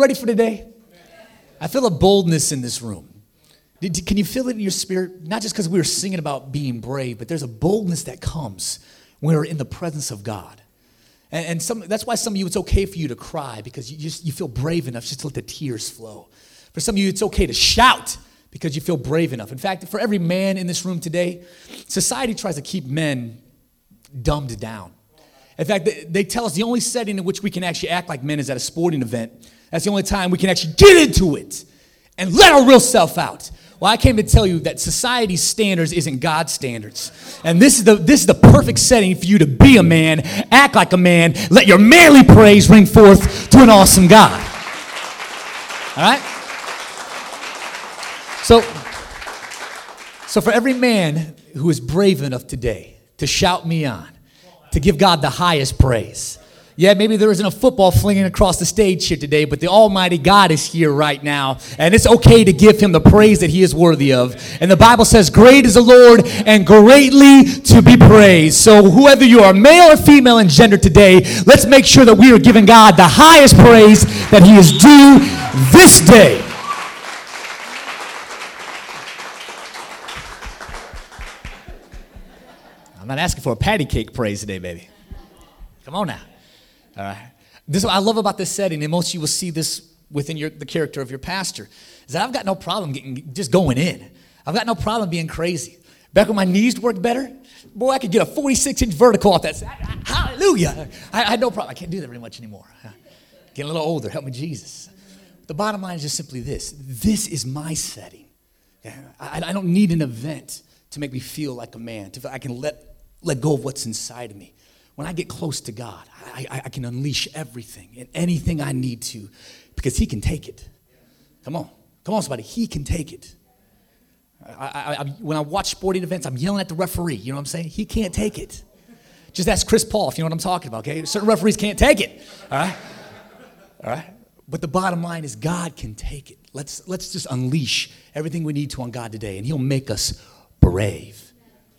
ready for today? I feel a boldness in this room. Can you feel it in your spirit? Not just because we were singing about being brave, but there's a boldness that comes when we're in the presence of God. And, and some, that's why some of you, it's okay for you to cry because you just you feel brave enough just to let the tears flow. For some of you, it's okay to shout because you feel brave enough. In fact, for every man in this room today, society tries to keep men dumbed down. In fact, they, they tell us the only setting in which we can actually act like men is at a sporting event. That's the only time we can actually get into it and let our real self out. Well, I came to tell you that society's standards isn't God's standards. And this is the this is the perfect setting for you to be a man, act like a man, let your manly praise ring forth to an awesome God. All right? So so for every man who is brave enough today to shout me on, to give God the highest praise. Yeah, maybe there isn't a football flinging across the stage here today, but the Almighty God is here right now. And it's okay to give him the praise that he is worthy of. And the Bible says, Great is the Lord and greatly to be praised. So, whoever you are, male or female in gender today, let's make sure that we are giving God the highest praise that he is due this day. I'm not asking for a patty cake praise today, baby. Come on now. All right. This is what I love about this setting, and most you will see this within your, the character of your pastor, is that I've got no problem getting just going in. I've got no problem being crazy. Back when my knees worked better, boy, I could get a 46 inch vertical off that. Hallelujah. I, I had no problem. I can't do that very much anymore. Getting a little older. Help me, Jesus. The bottom line is just simply this this is my setting. I, I don't need an event to make me feel like a man. To, I can let, let go of what's inside of me. When I get close to God, I, I, can unleash everything and anything I need to because He can take it. Come on. Come on, somebody. He can take it. I, I, I, when I watch sporting events, I'm yelling at the referee. You know what I'm saying? He can't take it. Just ask Chris Paul if you know what I'm talking about, okay? Certain referees can't take it, all right? All right? But the bottom line is God can take it. Let's, let's just unleash everything we need to on God today, and He'll make us brave.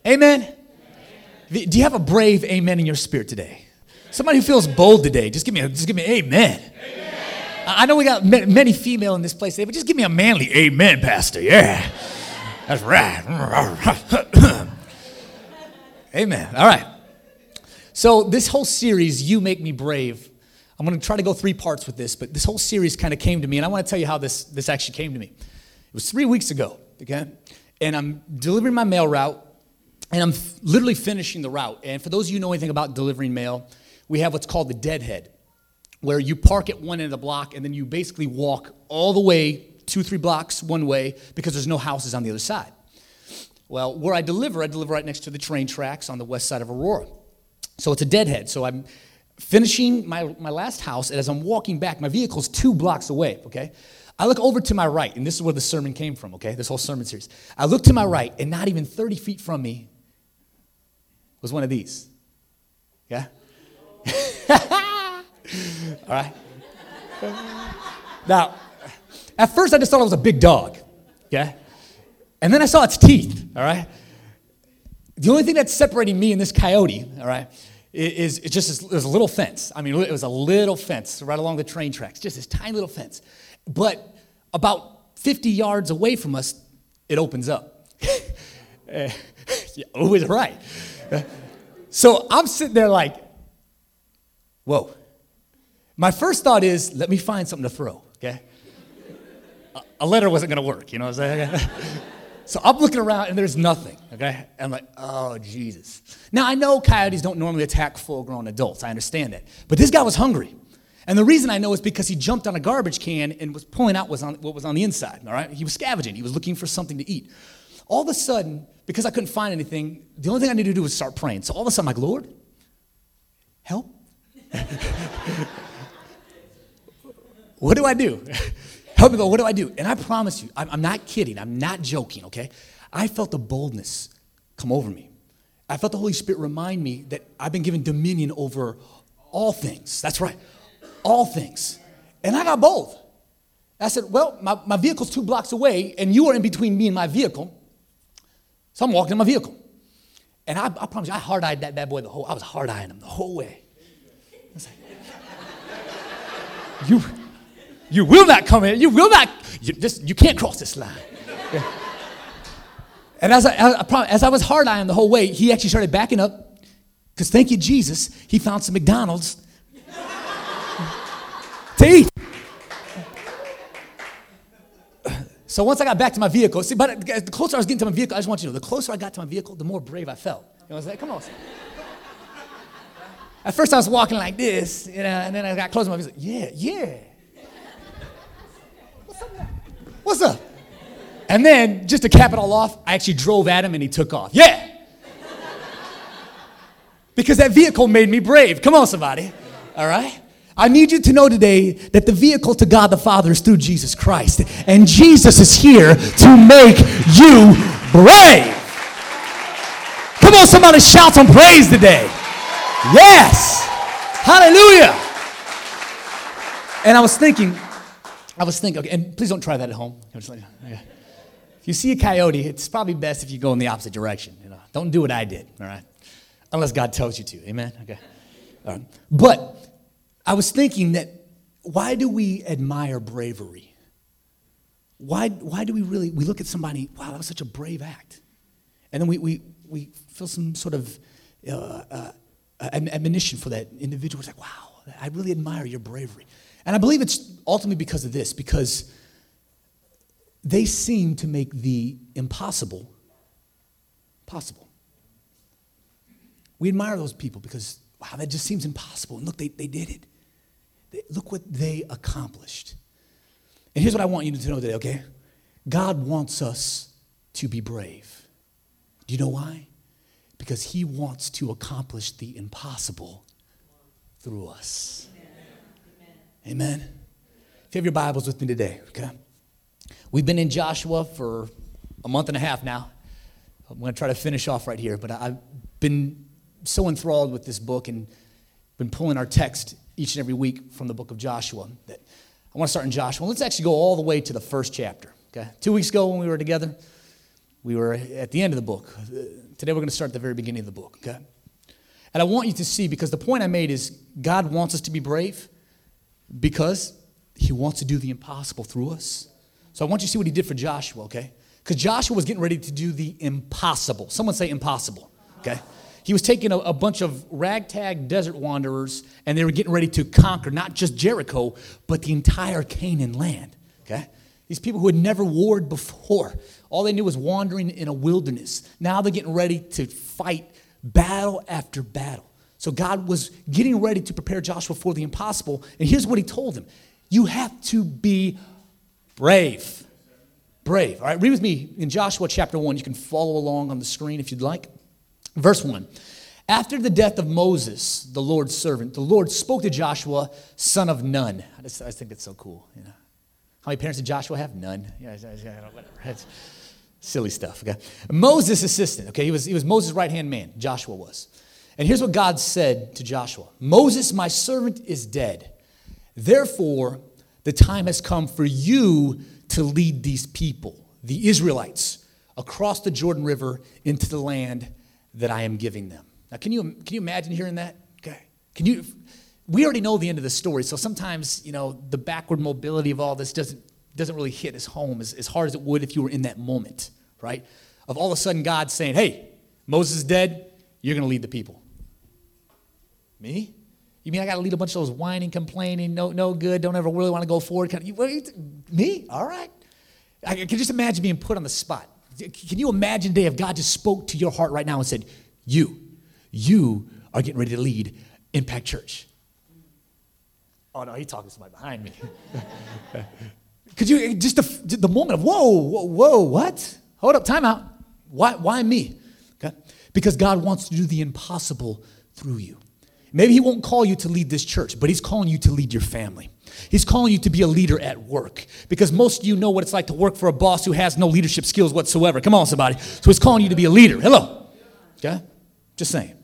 Amen? Do you have a brave amen in your spirit today? Somebody who feels bold today, just give me a, just give me amen. amen. I know we got many female in this place today, but just give me a manly amen, Pastor. Yeah, that's right. amen. All right. So this whole series, "You Make Me Brave," I'm going to try to go three parts with this, but this whole series kind of came to me, and I want to tell you how this this actually came to me. It was three weeks ago, okay, and I'm delivering my mail route and I'm f- literally finishing the route. And for those of you who know anything about delivering mail, we have what's called the deadhead, where you park at one end of the block and then you basically walk all the way two, three blocks one way because there's no houses on the other side. Well, where I deliver, I deliver right next to the train tracks on the west side of Aurora. So it's a deadhead. So I'm finishing my, my last house, and as I'm walking back, my vehicle's two blocks away, okay? I look over to my right, and this is where the sermon came from, okay? This whole sermon series. I look to my right, and not even 30 feet from me was one of these. Yeah? all right. Now, at first I just thought it was a big dog. Yeah? And then I saw its teeth, all right? The only thing that's separating me and this coyote, all right, is, is just this, a little fence. I mean, it was a little fence right along the train tracks, just this tiny little fence. But about 50 yards away from us, it opens up. Eh, yeah, always right. So I'm sitting there like, whoa. My first thought is, let me find something to throw, okay? A letter wasn't gonna work, you know what I'm saying? so I'm looking around and there's nothing, okay? And I'm like, oh, Jesus. Now I know coyotes don't normally attack full grown adults, I understand that. But this guy was hungry. And the reason I know is because he jumped on a garbage can and was pulling out was on, what was on the inside, all right? He was scavenging, he was looking for something to eat. All of a sudden, because I couldn't find anything, the only thing I needed to do was start praying. So all of a sudden, I'm like, Lord, help. what do I do? help me, go, what do I do? And I promise you, I'm, I'm not kidding, I'm not joking, okay? I felt the boldness come over me. I felt the Holy Spirit remind me that I've been given dominion over all things. That's right, all things. And I got both. I said, Well, my, my vehicle's two blocks away, and you are in between me and my vehicle. So I'm walking in my vehicle. And I, I promise you, I hard eyed that bad boy the whole I was hard eyeing him the whole way. I like, you, You will not come in. You will not. You, you can't cross this line. Yeah. And as I, I, as I was hard eyeing the whole way, he actually started backing up because thank you, Jesus, he found some McDonald's to eat. So once I got back to my vehicle, see, but the closer I was getting to my vehicle, I just want you to know, the closer I got to my vehicle, the more brave I felt. You know what I'm saying? Come on. At first I was walking like this, you know, and then I got closer to my vehicle. Yeah, yeah. What's up? What's up? And then, just to cap it all off, I actually drove at him and he took off. Yeah! because that vehicle made me brave. Come on, somebody. All right? I need you to know today that the vehicle to God the Father is through Jesus Christ. And Jesus is here to make you brave. Come on, somebody shout some praise today. Yes. Hallelujah. And I was thinking, I was thinking, okay, and please don't try that at home. If you see a coyote, it's probably best if you go in the opposite direction. You know, don't do what I did, all right? Unless God tells you to. Amen? Okay. All right. But I was thinking that why do we admire bravery? Why, why do we really, we look at somebody, wow, that was such a brave act. And then we, we, we feel some sort of uh, uh, admonition for that individual. It's like, wow, I really admire your bravery. And I believe it's ultimately because of this, because they seem to make the impossible possible. We admire those people because, wow, that just seems impossible. And look, they, they did it. Look what they accomplished. And here's what I want you to know today, okay? God wants us to be brave. Do you know why? Because He wants to accomplish the impossible through us. Amen. Amen. If you have your Bibles with me today, okay? We've been in Joshua for a month and a half now. I'm going to try to finish off right here, but I've been so enthralled with this book and been pulling our text each and every week from the book of Joshua that I want to start in Joshua. Let's actually go all the way to the first chapter. Okay? Two weeks ago when we were together, we were at the end of the book. Today we're going to start at the very beginning of the book. Okay? And I want you to see because the point I made is God wants us to be brave because He wants to do the impossible through us. So I want you to see what he did for Joshua, okay? Because Joshua was getting ready to do the impossible. Someone say impossible, okay? He was taking a, a, bunch of ragtag desert wanderers and they were getting ready to conquer not just Jericho, but the entire Canaan land, okay? These people who had never warred before. All they knew was wandering in a wilderness. Now they're getting ready to fight battle after battle. So God was getting ready to prepare Joshua for the impossible. And here's what he told him You have to be Brave. Brave. All right, read with me in Joshua chapter 1. You can follow along on the screen if you'd like. Verse 1. After the death of Moses, the Lord's servant, the Lord spoke to Joshua, son of Nun. I, just, I think that's so cool. You know? How many parents did Joshua have? None. Yeah, whatever. That's silly stuff. Okay. Moses' assistant. Okay, he was, he was Moses' right hand man. Joshua was. And here's what God said to Joshua Moses, my servant, is dead. Therefore, the time has come for you to lead these people, the Israelites, across the Jordan River into the land that I am giving them. Now, can you, can you imagine hearing that? Okay. Can you, we already know the end of the story, so sometimes, you know, the backward mobility of all this doesn't, doesn't really hit as home as, as hard as it would if you were in that moment, right? Of all of a sudden God saying, hey, Moses is dead, you're going to lead the people. Me? You mean I got to lead a bunch of those whining, complaining, no, no good, don't ever really want to go forward? Kind of, you, me? All right. I can just imagine being put on the spot. Can you imagine today if God just spoke to your heart right now and said, You, you are getting ready to lead Impact Church? Oh no, he's talking to somebody behind me. Could you just the, the moment of whoa, whoa, whoa, what? Hold up, time out. Why, why me? Okay? Because God wants to do the impossible through you. Maybe He won't call you to lead this church, but He's calling you to lead your family. He's calling you to be a leader at work because most of you know what it's like to work for a boss who has no leadership skills whatsoever. Come on, somebody. So He's calling you to be a leader. Hello. Okay? Just saying.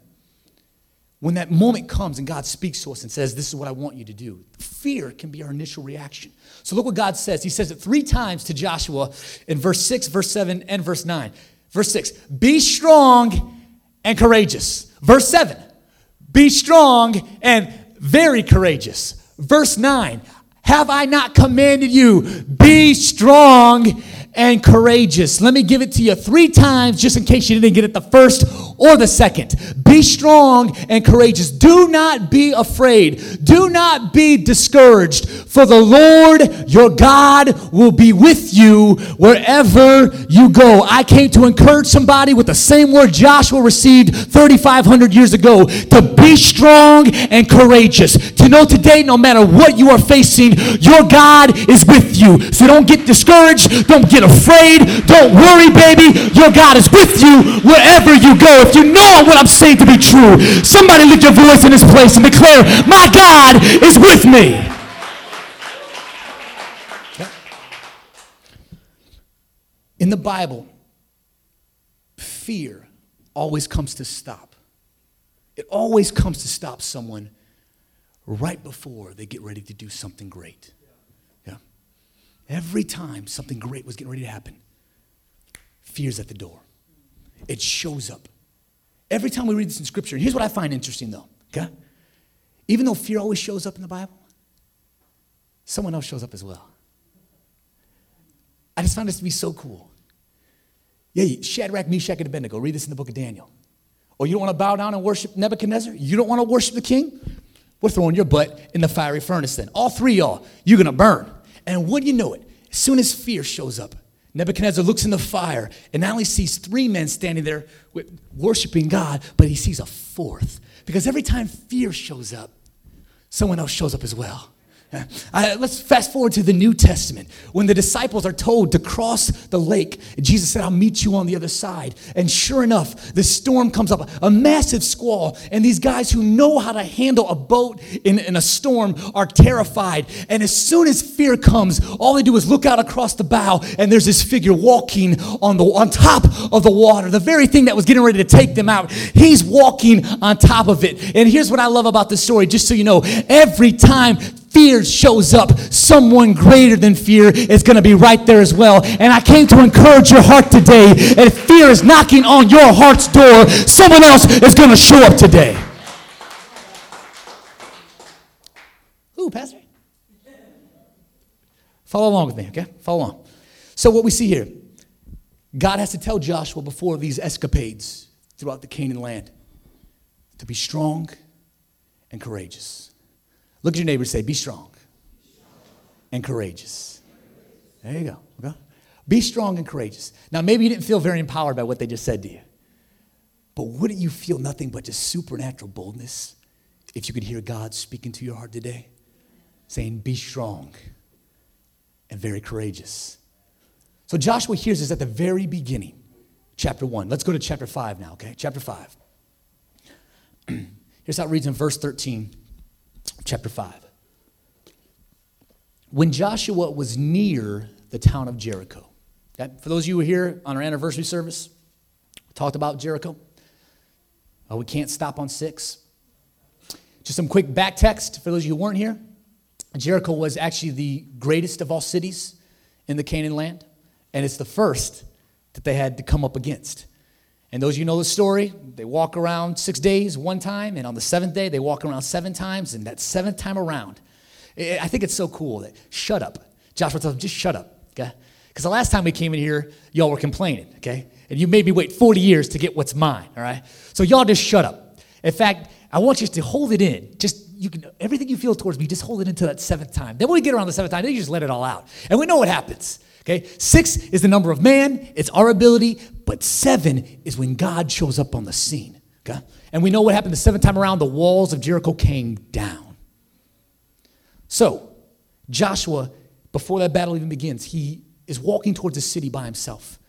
When that moment comes and God speaks to us and says, This is what I want you to do, fear can be our initial reaction. So look what God says. He says it three times to Joshua in verse 6, verse 7, and verse 9. Verse 6 Be strong and courageous. Verse 7 be strong and very courageous. Verse 9 Have I not commanded you? Be strong and courageous. Let me give it to you three times just in case you didn't get it the first or the second. Be strong and courageous. Do not be afraid. Do not be discouraged, for the Lord your God will be with you wherever you go. I came to encourage somebody with the same word Joshua received 3,500 years ago to be strong and courageous. To know today, no matter what you are facing, your God is with you. So don't get discouraged. Don't get afraid. Don't worry, baby. Your God is with you wherever you go. If you know what I'm saying to be true, somebody lift your voice in this place and declare, My God is with me. In the Bible, fear always comes to stop. It always comes to stop someone right before they get ready to do something great. Every time something great was getting ready to happen, fear's at the door. It shows up. Every time we read this in Scripture, and here's what I find interesting though, okay? Even though fear always shows up in the Bible, someone else shows up as well. I just find this to be so cool. Yeah, Shadrach, Meshach, and Abednego. Read this in the book of Daniel. Or you don't want to bow down and worship Nebuchadnezzar? You don't want to worship the king? We're throwing your butt in the fiery furnace then. All three y'all, you're going to burn. And wouldn't you know it, as soon as fear shows up, Nebuchadnezzar looks in the fire and not only sees three men standing there worshiping God, but he sees a fourth. Because every time fear shows up, someone else shows up as well. Uh, let's fast forward to the New Testament. When the disciples are told to cross the lake, Jesus said, I'll meet you on the other side. And sure enough, the storm comes up, a massive squall. And these guys who know how to handle a boat in, in a storm are terrified. And as soon as fear comes, all they do is look out across the bow, and there's this figure walking on, the, on top of the water, the very thing that was getting ready to take them out. He's walking on top of it. And here's what I love about this story, just so you know every time fear shows up, someone greater than fear is going to be right there as well. And I came to encourage your heart today. And if fear is knocking on your heart's door, someone else is going to show up today. Ooh, Pastor. Follow along with me, okay? Follow along. So, what we see here, God has to tell Joshua before these escapades throughout the Canaan land to be strong and courageous. Look at your neighbor and say, Be strong and courageous. There you go. Okay? Be strong and courageous. Now, maybe you didn't feel very empowered by what they just said to you, but wouldn't you feel nothing but just supernatural boldness if you could hear God speaking to your heart today? Saying, Be strong and very courageous. So Joshua hears this at the very beginning, chapter 1. Let's go to chapter 5 now, okay? Chapter 5. Here's how it reads in verse 13 chapter 5. When Joshua was near the town of Jericho, for those of you who are here on our anniversary service, we talked about Jericho. Uh, we can't stop on six. Just some quick back text for those of you who weren't here. Jericho was actually the greatest of all cities in the Canaan land, and it's the first that they had to come up against. And those of you know the story, they walk around six days one time, and on the seventh day, they walk around seven times, and that seventh time around, I think it's so cool that shut up. Joshua tells them, just shut up, okay? Because the last time we came in here, y'all were complaining, okay? And you made me wait 40 years to get what's mine, all right? So y'all just shut up. In fact, I want you to hold it in. Just you can everything you feel towards me, just hold it until that seventh time. Then when we get around the seventh time, then you just let it all out. And we know what happens. Okay? Six is the number of man, it's our ability, but seven is when God shows up on the scene. Okay? And we know what happened the seventh time around, the walls of Jericho came down. So, Joshua, before that battle even begins, he is walking towards the city by himself.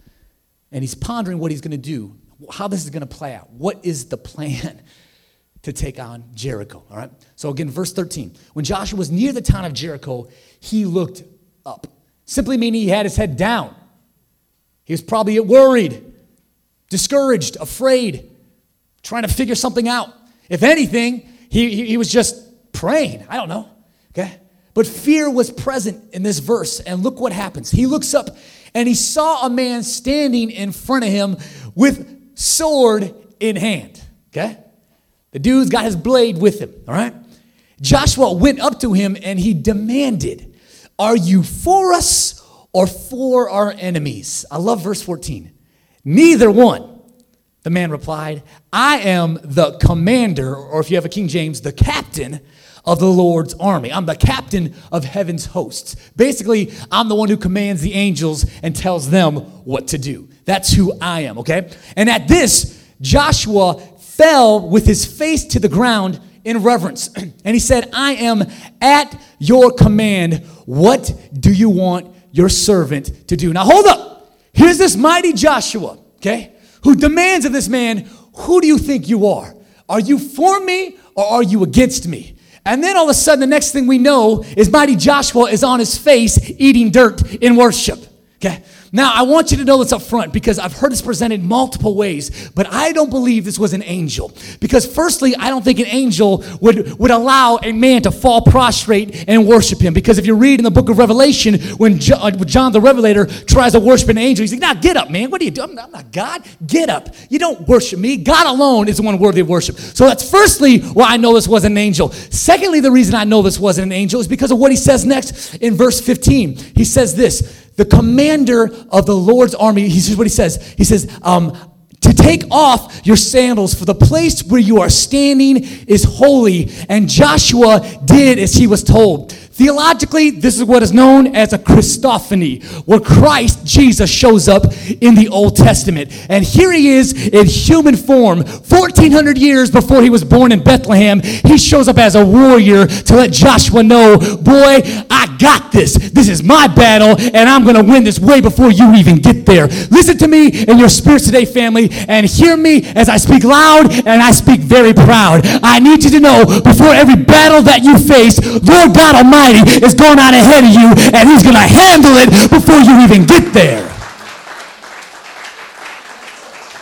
And he's pondering what he's going to do, how this is going to play out. What is the plan to take on Jericho? All right? So, again, verse 13. When Joshua was near the town of Jericho, he looked up simply meaning he had his head down. He was probably worried, discouraged, afraid, trying to figure something out. If anything, he, he, he was just praying. I don't know. Okay? But fear was present in this verse. And look what happens. He looks up and he saw a man standing in front of him with sword in hand. Okay? The dude's got his blade with him. All right? Joshua went up to him and he demanded, Are you for us or for our enemies? I love verse 14. Neither one. The man replied, I am the commander, or if you have a King James, the captain of the Lord's army. I'm the captain of heaven's hosts. Basically, I'm the one who commands the angels and tells them what to do. That's who I am, okay? And at this, Joshua fell with his face to the ground in reverence. And he said, I am at your command. What do you want your servant to do? Now hold up. Here's this mighty Joshua, okay, who demands of this man, Who do you think you are? Are you for me or are you against me? And then all of a sudden, the next thing we know is mighty Joshua is on his face eating dirt in worship. Okay? Now, I want you to know this up front because I've heard this presented multiple ways, but I don't believe this was an angel. Because, firstly, I don't think an angel would, would allow a man to fall prostrate and worship him. Because if you read in the book of Revelation, when uh, John the Revelator tries to worship an angel, he's like, Now, get up, man. What are you doing? I'm not God. Get up. You don't worship me. God alone is the one worthy of worship. So, that's firstly why I know this was an angel. Secondly, the reason I know this wasn't an angel is because of what he says next in verse 15. He says this the commander of the Lord's army, he says what he says. He says, um, to take off your sandals, for the place where you are standing is holy. And Joshua did as he was told. Theologically, this is what is known as a Christophany, where Christ Jesus shows up in the Old Testament. And here he is in human form. 1400 years before he was born in Bethlehem, he shows up as a warrior to let Joshua know, boy, I got this. This is my battle, and I'm going to win this way before you even get there. Listen to me in your spirits today, family, and hear me as I speak loud and I speak very proud. I need you to know before every battle that you face, Lord God Almighty Almighty is going out ahead of you and He's going to handle it before you even get there.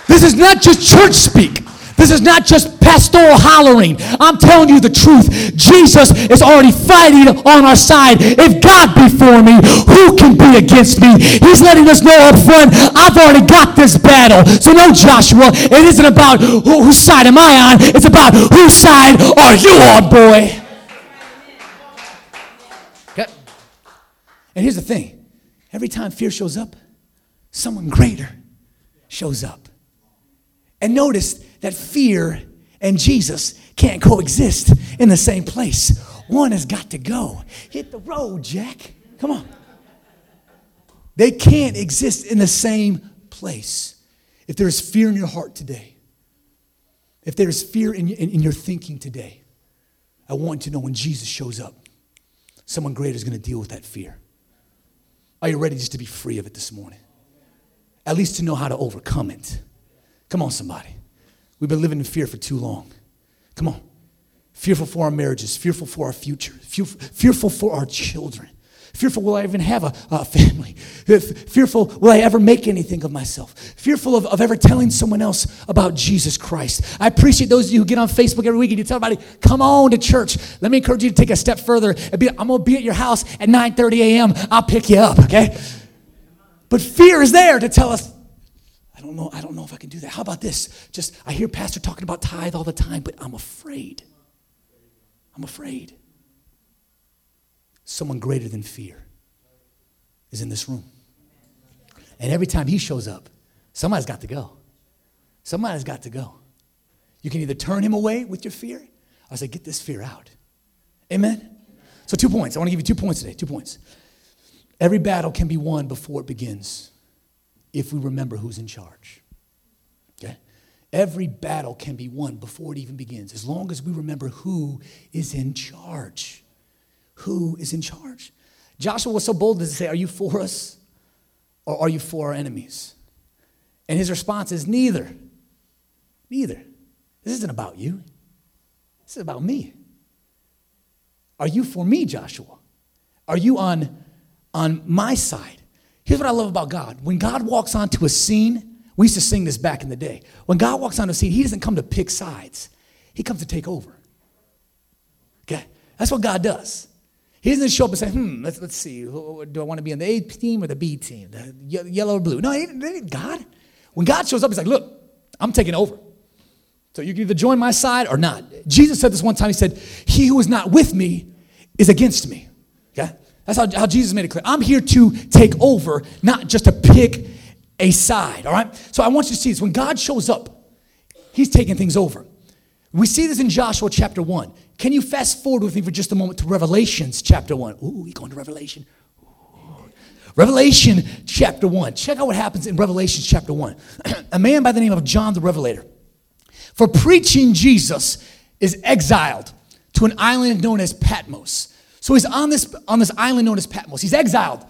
This is not just church speak. This is not just pastoral hollering. I'm telling you the truth. Jesus is already fighting on our side. If God be for me, who can be against me? He's letting us know up front, I've already got this battle. So no, Joshua, it isn't about whose side am I on. It's about whose side are you on, boy. And here's the thing every time fear shows up, someone greater shows up. And notice that fear and Jesus can't coexist in the same place. One has got to go. Hit the road, Jack. Come on. They can't exist in the same place. If there is fear in your heart today, if there is fear in, in, in your thinking today, I want you to know when Jesus shows up, someone greater is going to deal with that fear. Are you ready just to be free of it this morning? At least to know how to overcome it. Come on, somebody. We've been living in fear for too long. Come on. Fearful for our marriages, fearful for our future, fearful for our children, Fearful, will I even have a, a family? Fearful, will I ever make anything of myself? Fearful of, of ever telling someone else about Jesus Christ. I appreciate those of you who get on Facebook every week and you tell everybody, come on to church. Let me encourage you to take a step further. Be, I'm going to be at your house at 9.30 a.m. I'll pick you up, okay? But fear is there to tell us, I don't know, I don't know if I can do that. How about this? Just, I hear pastor talking about tithe all the time, but I'm afraid. I'm afraid someone greater than fear is in this room. And every time he shows up, somebody's got to go. Somebody's got to go. You can either turn him away with your fear or say, get this fear out. Amen? So, two points. I want to give you two points today. Two points. Every battle can be won before it begins if we remember who's in charge. Okay? Every battle can be won before it even begins as long as we remember who is in charge who is in charge. Joshua was so bold as to say, Are you for us or are you for our enemies? And his response is, Neither. Neither. This isn't about you, this is about me. Are you for me, Joshua? Are you on, on my side? Here's what I love about God. When God walks onto a scene, we used to sing this back in the day. When God walks onto a scene, He doesn't come to pick sides, He comes to take over. Okay? That's what God does. He doesn't show up and say, hmm, let's, let's see, do I want to be on the A team or the B team, the yellow or blue? No, God. When God shows up, he's like, look, I'm taking over. So you can either join my side or not. Jesus said this one time, he said, he who is not with me is against me. Okay? That's how, how Jesus made it clear. I'm here to take over, not just to pick a side, all right? So I want you to see this. When God shows up, he's taking things over. We see this in Joshua chapter 1. Can you fast forward with me for just a moment to Revelations chapter 1? Ooh, we going to Revelation. Revelation chapter 1. Check out what happens in Revelation chapter 1. a man by the name of John the Revelator, for preaching Jesus, is exiled to an island known as Patmos. So he's on this, on this island known as Patmos. He's exiled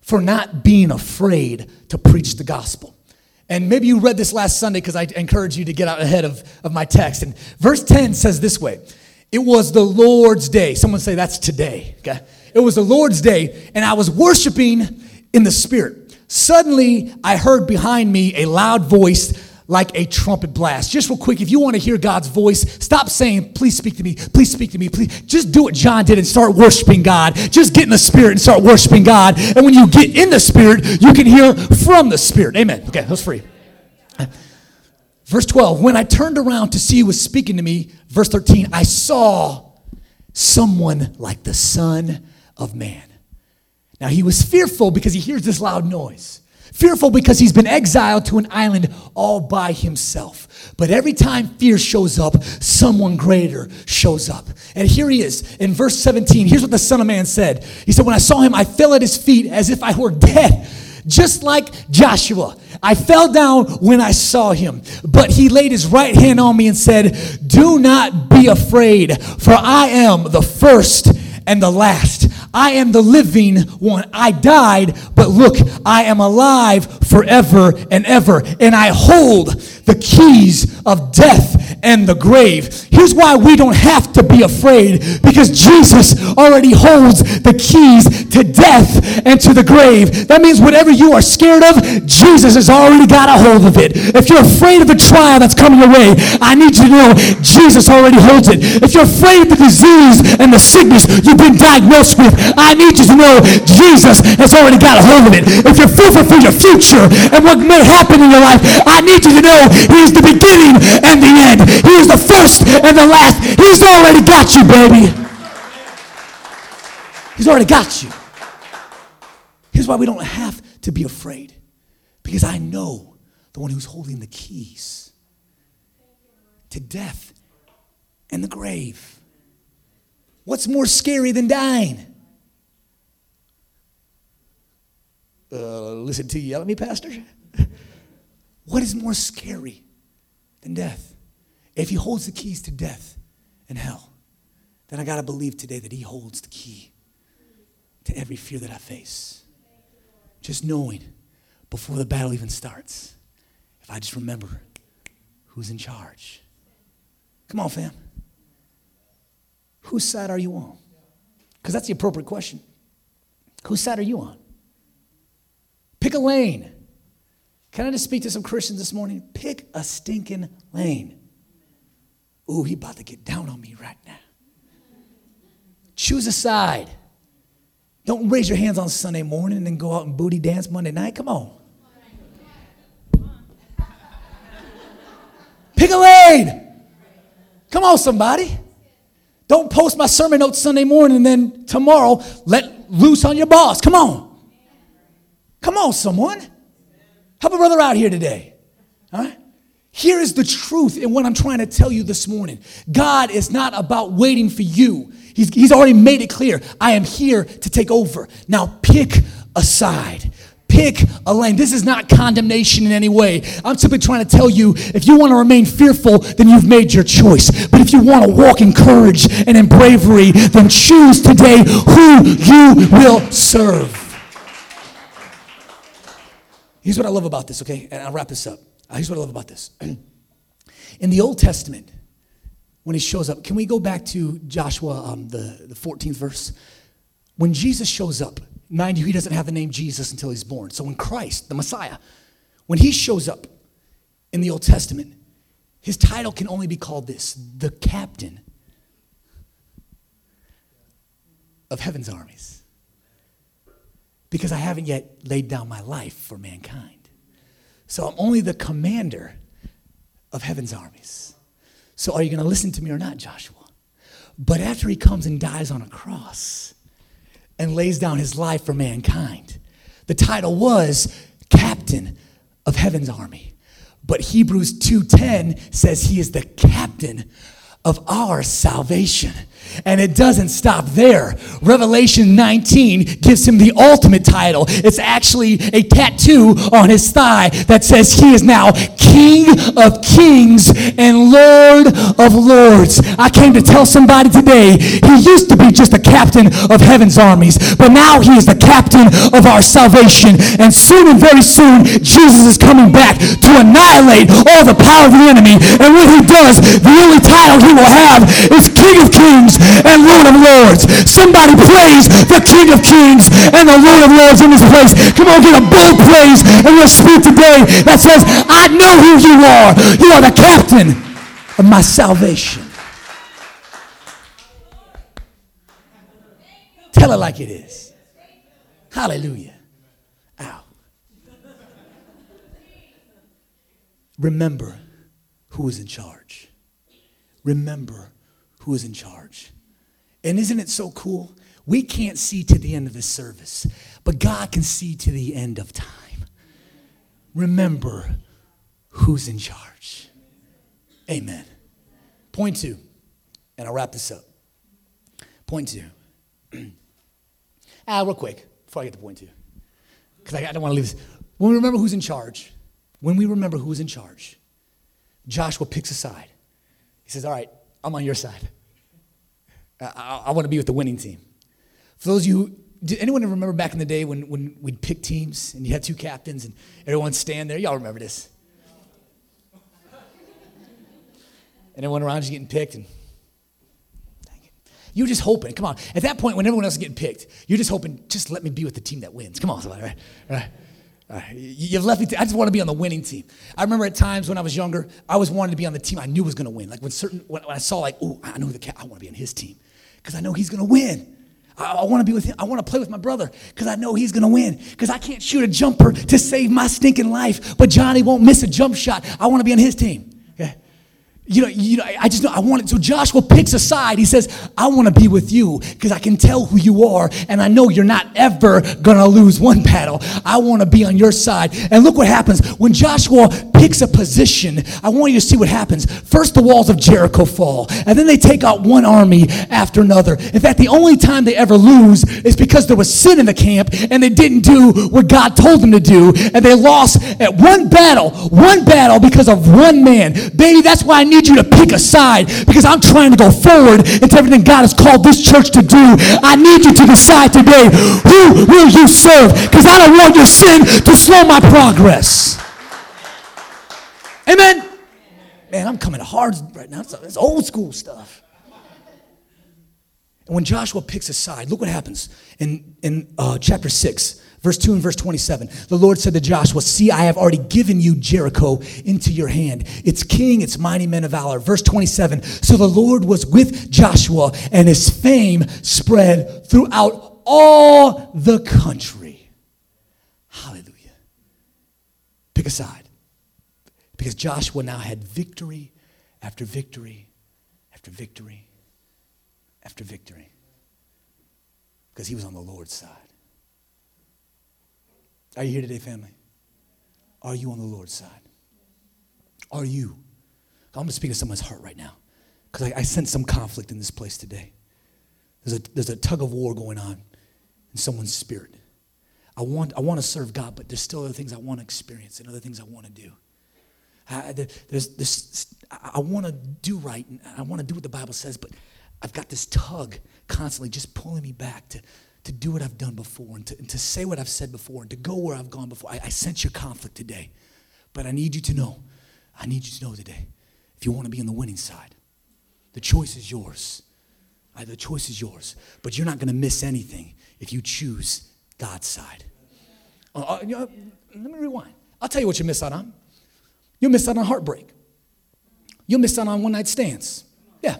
for not being afraid to preach the gospel. And maybe you read this last Sunday because I encourage you to get out ahead of, of my text. And verse 10 says this way It was the Lord's day. Someone say that's today. Okay? It was the Lord's day, and I was worshiping in the Spirit. Suddenly, I heard behind me a loud voice like a trumpet blast. Just real quick, if you want to hear God's voice, stop saying, please speak to me, please speak to me, please. Just do what John did and start worshiping God. Just get in the Spirit and start worshiping God. And when you get in the Spirit, you can hear from the Spirit. Amen. Okay, that's free. Verse 12, when I turned around to see who was speaking to me, verse 13, I saw someone like the Son of Man. Now he was fearful because he hears this loud noise. Fearful because he's been exiled to an island all by himself. But every time fear shows up, someone greater shows up. And here he is in verse 17. Here's what the Son of Man said He said, When I saw him, I fell at his feet as if I were dead. Just like Joshua, I fell down when I saw him, but he laid his right hand on me and said, Do not be afraid, for I am the first and the last. I am the living one. I died, but look, I am alive forever and ever, and I hold the keys of death and the grave. Here's why we don't have to be afraid because Jesus already holds the keys to death and to the grave. That means whatever you are scared of, Jesus has already got a hold of it. If you're afraid of the trial that's coming your way, I need you to know Jesus already holds it. If you're afraid of the disease and the sickness you've been diagnosed with, I need you to know Jesus has already got a hold of it. If you're fearful for your future and what may happen in your life, I need you to know He is the beginning and the end. He is the first and the last. He's already got you, baby. He's already got you. Here's why we don't have to be afraid. Because I know the one who's holding the keys to death and the grave. What's more scary than dying? Uh, listen to you yell at me, Pastor. what is more scary than death? If he holds the keys to death and hell, then I got to believe today that he holds the key to every fear that I face. Just knowing before the battle even starts, if I just remember who's in charge. Come on, fam. Whose side are you on? Because that's the appropriate question. Whose side are you on? Pick a lane. Can I just speak to some Christians this morning? Pick a stinking lane. Ooh, he about to get down on me right now. Choose a side. Don't raise your hands on Sunday morning and then go out and booty dance Monday night. Come on. Pick a lane. Come on, somebody. Don't post my sermon notes Sunday morning and then tomorrow let loose on your boss. Come on. Come on, someone. Help a brother out here today. All right? Here is the truth in what I'm trying to tell you this morning. God is not about waiting for you. He's, he's already made it clear. I am here to take over. Now pick a side. Pick a lane. This is not condemnation in any way. I'm simply trying to tell you if you want to remain fearful, then you've made your choice. But if you want to walk in courage and in bravery, then choose today who you will serve. Here's what I love about this, okay? And I'll wrap this up. Here's what I love about this. In the Old Testament, when he shows up, can we go back to Joshua, um, the, the 14th verse? When Jesus shows up, mind you, he doesn't have the name Jesus until he's born. So when Christ, the Messiah, when he shows up in the Old Testament, his title can only be called this the captain of heaven's armies. Because I haven't yet laid down my life for mankind. So I'm only the commander of heaven's armies. So are you going to listen to me or not, Joshua? But after he comes and dies on a cross, and lays down his life for mankind. The title was Captain of Heaven's Army. But Hebrews 2:10 says he is the captain of our salvation. And it doesn't stop there. Revelation 19 gives him the ultimate title. It's actually a tattoo on his thigh that says he is now King of Kings and Lord of Lords. I came to tell somebody today, he used to be just a captain of heaven's armies, but now he is the captain of our salvation. And soon and very soon, Jesus is coming back to annihilate all the power of the enemy. And when he does, the only title he will have is King of Kings and Lord of Lords. Somebody praise the King of Kings and the Lord of Lords in this place. Come on, get a bold praise and let's speak today that says, I know who you are. You are the captain of my salvation. Tell it like it is. Hallelujah. Ow. Remember who is in charge. Remember who is in charge. And isn't it so cool? We can't see to the end of the service, but God can see to the end of time. Remember who's in charge. Amen. Point two, and I'll wrap this up. Point two. ah, real quick, before I get to point two, because I, I don't want to leave this. When we remember who's in charge, when we remember who's in charge, Joshua picks a side. Says, All right, I'm on your side. I, I want to be with the winning team. For those of you did anyone remember back in the day when, when we'd pick teams and you had two captains and everyone stand there? Y'all remember this? And everyone around you getting picked and you're just hoping, come on. At that point, when everyone else is getting picked, you're just hoping, just let me be with the team that wins. Come on, somebody, right? right. Uh, right. You've left me. I just want to be on the winning team. I remember at times when I was younger, I always wanted to be on the team I knew was going to win. Like when certain, when, I saw like, oh, I know the cat, I want to be on his team because I know he's going to win. I, I want to be with him. I want to play with my brother because I know he's going to win. Because I can't shoot a jumper to save my stinking life, but Johnny won't miss a jump shot. I want to be on his team. You know, you know, I just know I want it. So Joshua picks a side. He says, I want to be with you because I can tell who you are, and I know you're not ever gonna lose one battle. I want to be on your side. And look what happens when Joshua picks a position. I want you to see what happens. First, the walls of Jericho fall, and then they take out one army after another. In fact, the only time they ever lose is because there was sin in the camp, and they didn't do what God told them to do, and they lost at one battle, one battle because of one man. Baby, that's why I need you to pick a side because I'm trying to go forward into everything God has called this church to do. I need you to decide today who will you serve because I don't want your sin to slow my progress. Amen. Man, I'm coming hard right now. It's old school stuff. And when Joshua picks a side, look what happens in, in uh, chapter 6. Verse 2 and verse 27. The Lord said to Joshua, See, I have already given you Jericho into your hand. Its king, its mighty men of valor. Verse 27. So the Lord was with Joshua, and his fame spread throughout all the country. Hallelujah. Pick a side. Because Joshua now had victory after victory after victory after victory. Because he was on the Lord's side. Are you here today, family? Are you on the Lord's side? Are you? I'm going to speak to someone's heart right now because I, I, sense some conflict in this place today. There's a, there's a tug of war going on in someone's spirit. I want, I want to serve God, but there's still other things I want to experience and other things I want to do. I, there's this, I want to do right and I want to do what the Bible says, but I've got this tug constantly just pulling me back to, to do what I've done before and to, and to say what I've said before and to go where I've gone before. I, I sense your conflict today. But I need you to know, I need you to know today, if you want to be on the winning side, the choice is yours. Uh, the choice is yours. But you're not going to miss anything if you choose God's side. Uh, uh, you know, let me rewind. I'll tell you what you miss out on. You'll miss out on heartbreak. You'll miss out on one night stands. Yeah.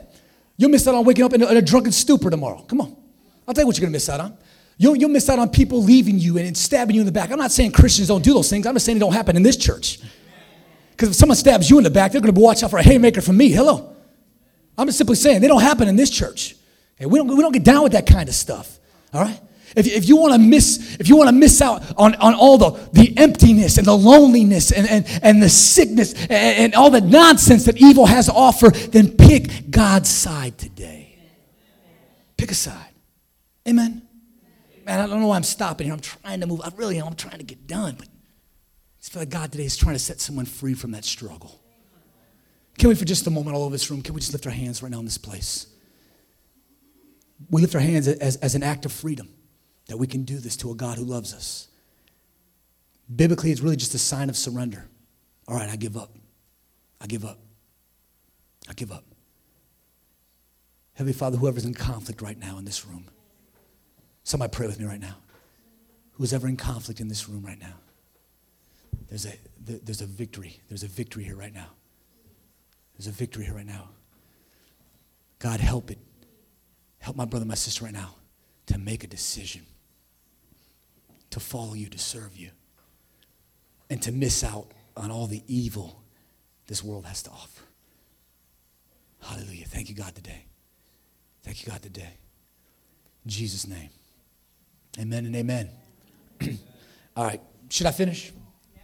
You'll miss out on waking up in a, in a drunken stupor tomorrow. Come on. I'll tell you what you're going to miss out on. You'll, you'll miss out on people leaving you and stabbing you in the back. I'm not saying Christians don't do those things. I'm just saying it don't happen in this church. Because if someone stabs you in the back, they're going to watch out for a haymaker from me. Hello. I'm just simply saying they don't happen in this church. Okay, we, don't, we don't get down with that kind of stuff. All right? If, if you want to miss, if you want to miss out on, on all the, the emptiness and the loneliness and, and, and the sickness and, and all the nonsense that evil has to offer, then pick God's side today. Pick a side. Amen. Man, I don't know why I'm stopping here. I'm trying to move. I really am. I'm trying to get done. But I feel like God today is trying to set someone free from that struggle. Can we, for just a moment, all over this room, can we just lift our hands right now in this place? We lift our hands as, as an act of freedom that we can do this to a God who loves us. Biblically, it's really just a sign of surrender. All right, I give up. I give up. I give up. Heavenly Father, whoever's in conflict right now in this room, somebody pray with me right now. Who's ever in conflict in this room right now? There's a, there's a victory. There's a victory here right now. There's a victory here right now. God, help it. Help my brother, my sister right now to make a decision to follow you, to serve you, and to miss out on all the evil this world has to offer. Hallelujah. Thank you, God, today. Thank you, God, today. In Jesus' name. Amen and amen. all right. Should I finish?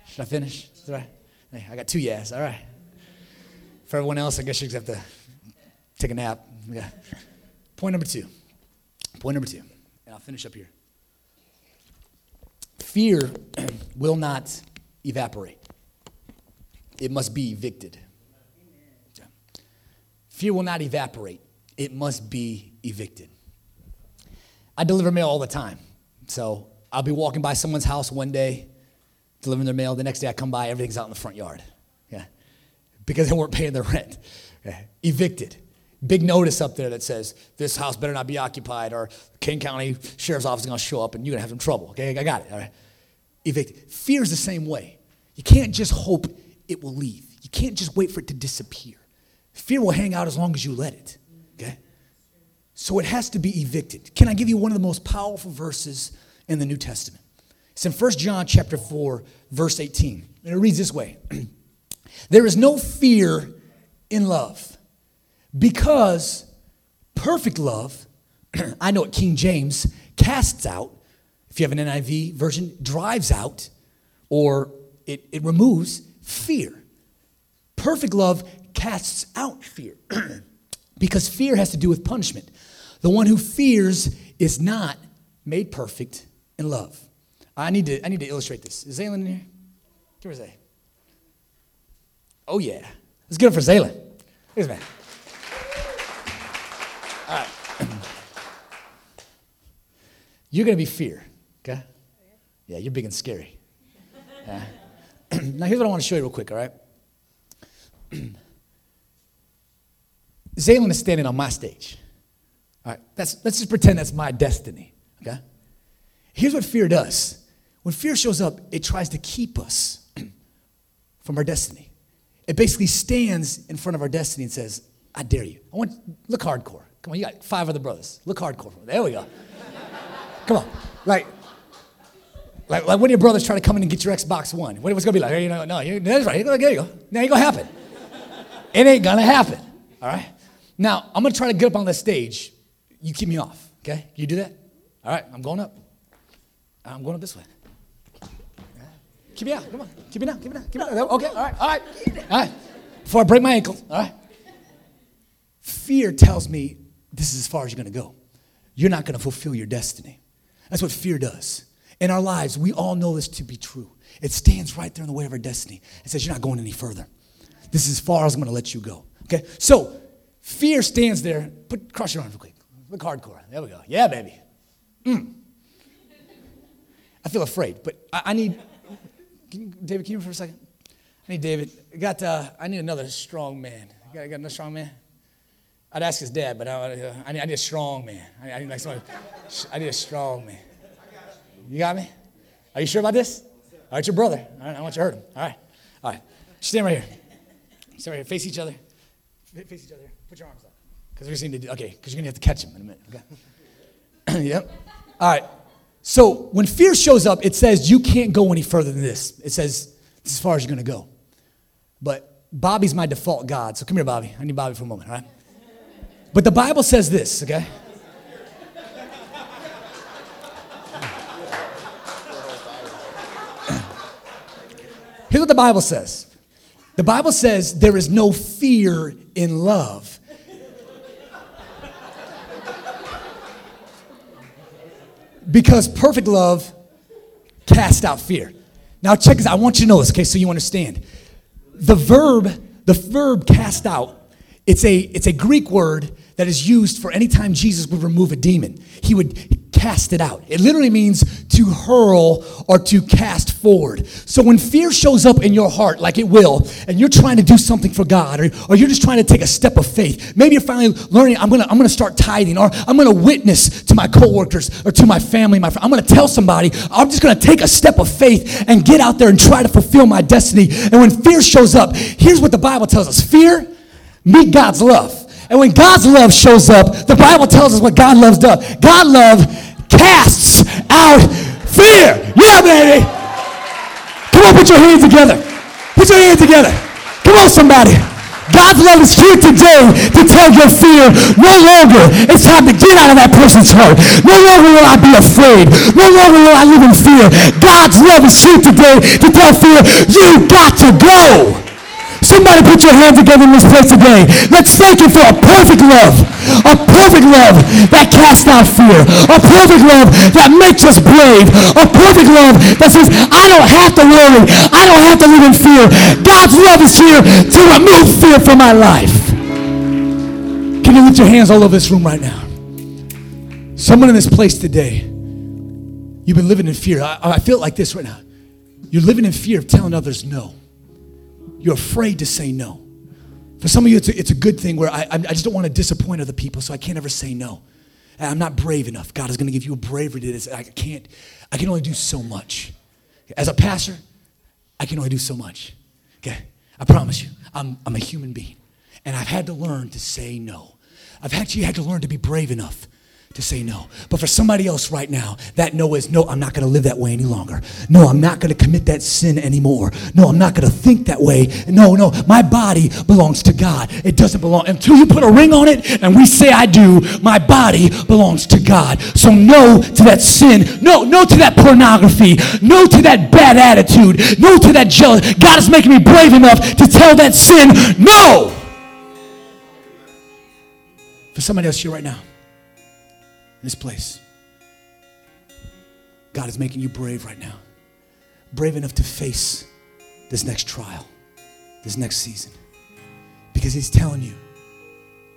Should I finish? Is right? Hey, I got two yes. All right. For everyone else, I guess you just have to take a nap. Yeah. Point number two. Point number two. And I'll finish up here. Fear will not evaporate, it must be evicted. Fear will not evaporate, it must be evicted. I deliver mail all the time. So I'll be walking by someone's house one day, delivering their mail. The next day I come by, everything's out in the front yard. Yeah. Because they weren't paying their rent. Yeah. Evicted. Big notice up there that says, this house better not be occupied, or King County Sheriff's Office is to show up and you're to have some trouble. Okay, I got it. All right. Evicted. Fear is the same way. You can't just hope it will leave, you can't just wait for it to disappear. Fear will hang out as long as you let it. Okay? So it has to be evicted. Can I give you one of the most powerful verses in the New Testament? It's in 1 John chapter 4, verse 18. And it reads this way There is no fear in love because perfect love, I know it King James, casts out, if you have an NIV version, drives out, or it, it removes fear. Perfect love casts out fear because fear has to do with punishment. The one who fears is not made perfect in love. I need to, I need to illustrate this. Is Zaylin in here? Where's Zay? Oh, yeah. Let's get for Zaylin. Here's man. All right. You're going to be fear, okay? Yeah, you're big and scary. Yeah. now, here's what I want to show you real quick, all right? Zaylin is standing on my stage. All right, that's, let's just pretend that's my destiny, okay? Here's what fear does when fear shows up, it tries to keep us from our destiny. It basically stands in front of our destiny and says, I dare you. I want, look hardcore. Come on, you got five other brothers. Look hardcore. There we go. Come on. Like, like, like when your brothers try to come in and get your Xbox One, what, what's going to be like? Hey, you know, no, you, that's right. There you go. Now ain't going to happen. It ain't going to happen. All right? Now, I'm going to try to get up on the stage. You keep me off, okay? You do that? All right, I'm going up. I'm going up this way. Keep me out. Come on. Keep me down. Keep me down. Keep me down. Okay, all right, all right. All right. Before I break my ankle, all right? Fear tells me this is as far as you're going to go. You're not going to fulfill your destiny. That's what fear does. In our lives, we all know this to be true. It stands right there in the way of our destiny. It says, You're not going any further. This is as far as I'm going to let you go. Okay? So, fear stands there. Put, cross your arms real quick. Look hardcore. There we go. Yeah, baby. Mm. I feel afraid, but I, I need. Can you, David, can you for a second? I need David. I got. Uh, I need another strong man. I got, got another strong man. I'd ask his dad, but I, uh, I, need, I need a strong man. I, I, need like someone, I need a strong man. You got me? Are you sure about this? All right, your brother. All right, I want you to hurt him. All right. All right. Stand right here. Stand right here. Face each other. Face each other. Put your arms up. Because we just need to do, okay, because you're going to have to catch him in a minute. Okay. yep. All right. So when fear shows up, it says you can't go any further than this. It says this as far as you're going to go. But Bobby's my default God. So come here, Bobby. I need Bobby for a moment, all right? But the Bible says this, okay? Here's what the Bible says. The Bible says there is no fear in love, Because perfect love casts out fear. Now, check this. I want you to know this, okay, so you understand. The verb, the verb cast out, it's a, it's a Greek word that is used for any time Jesus would remove a demon. He would cast it out. It literally means to hurl or to cast forward. So when fear shows up in your heart, like it will, and you're trying to do something for God, or, or you're just trying to take a step of faith, maybe you're finally learning, I'm gonna, I'm gonna start tithing, or I'm gonna witness to my coworkers or to my family, my friend. I'm gonna tell somebody, I'm just gonna take a step of faith and get out there and try to fulfill my destiny. And when fear shows up, here's what the Bible tells us fear, meet God's love. And when God's love shows up, the Bible tells us what God loves does. God love casts out fear. Yeah, baby. Come on, put your hands together. Put your hands together. Come on, somebody. God's love is here today to tell your fear no longer. It's time to get out of that person's heart. No longer will I be afraid. No longer will I live in fear. God's love is here today to tell fear you got to go. Somebody put your hands together in this place today. Let's thank Him for a perfect love. A perfect love that casts out fear. A perfect love that makes us brave. A perfect love that says, I don't have to worry. I don't have to live in fear. God's love is here to remove fear from my life. Can you lift your hands all over this room right now? Someone in this place today, you've been living in fear. I, I feel like this right now. You're living in fear of telling others no. You're afraid to say no. For some of you, it's a, it's a good thing where I, I just don't want to disappoint other people, so I can't ever say no. And I'm not brave enough. God is going to give you a bravery to this. I can't, I can only do so much. As a pastor, I can only do so much. Okay? I promise you, I'm, I'm a human being. And I've had to learn to say no. I've actually had to learn to be brave enough to say no. But for somebody else right now, that no is no, I'm not going to live that way any longer. No, I'm not going to commit that sin anymore. No, I'm not going to think that way. No, no, my body belongs to God. It doesn't belong until you put a ring on it and we say I do, my body belongs to God. So no to that sin. No, no to that pornography. No to that bad attitude. No to that jealous. God is making me brave enough to tell that sin no. For somebody else here right now this place. God is making you brave right now. Brave enough to face this next trial, this next season. Because He's telling you,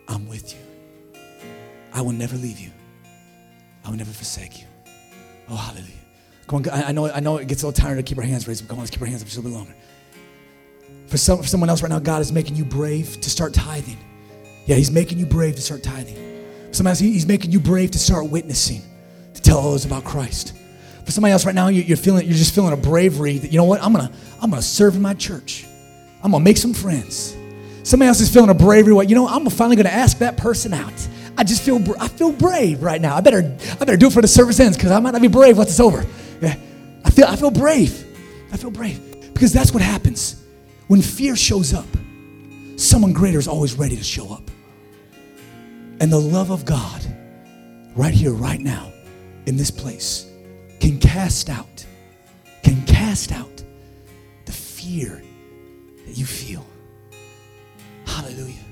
I'm with you. I will never leave you. I will never forsake you. Oh, hallelujah. Come on, I know, I know it gets a little tired to keep our hands raised, but come on, let's keep our hands up just a little bit longer. For, some, for someone else right now, God is making you brave to start tithing. Yeah, He's making you brave to start tithing. Sometimes He's making you brave to start witnessing, to tell others about Christ. For somebody else right now, you're feeling, you're just feeling a bravery that you know what? I'm gonna, I'm gonna serve in my church. I'm gonna make some friends. Somebody else is feeling a bravery. What you know? I'm finally gonna ask that person out. I just feel, I feel brave right now. I better, I better do it for the service ends because I might not be brave once it's over. Yeah, I feel, I feel brave. I feel brave because that's what happens when fear shows up. Someone greater is always ready to show up. And the love of God, right here, right now, in this place, can cast out, can cast out the fear that you feel. Hallelujah.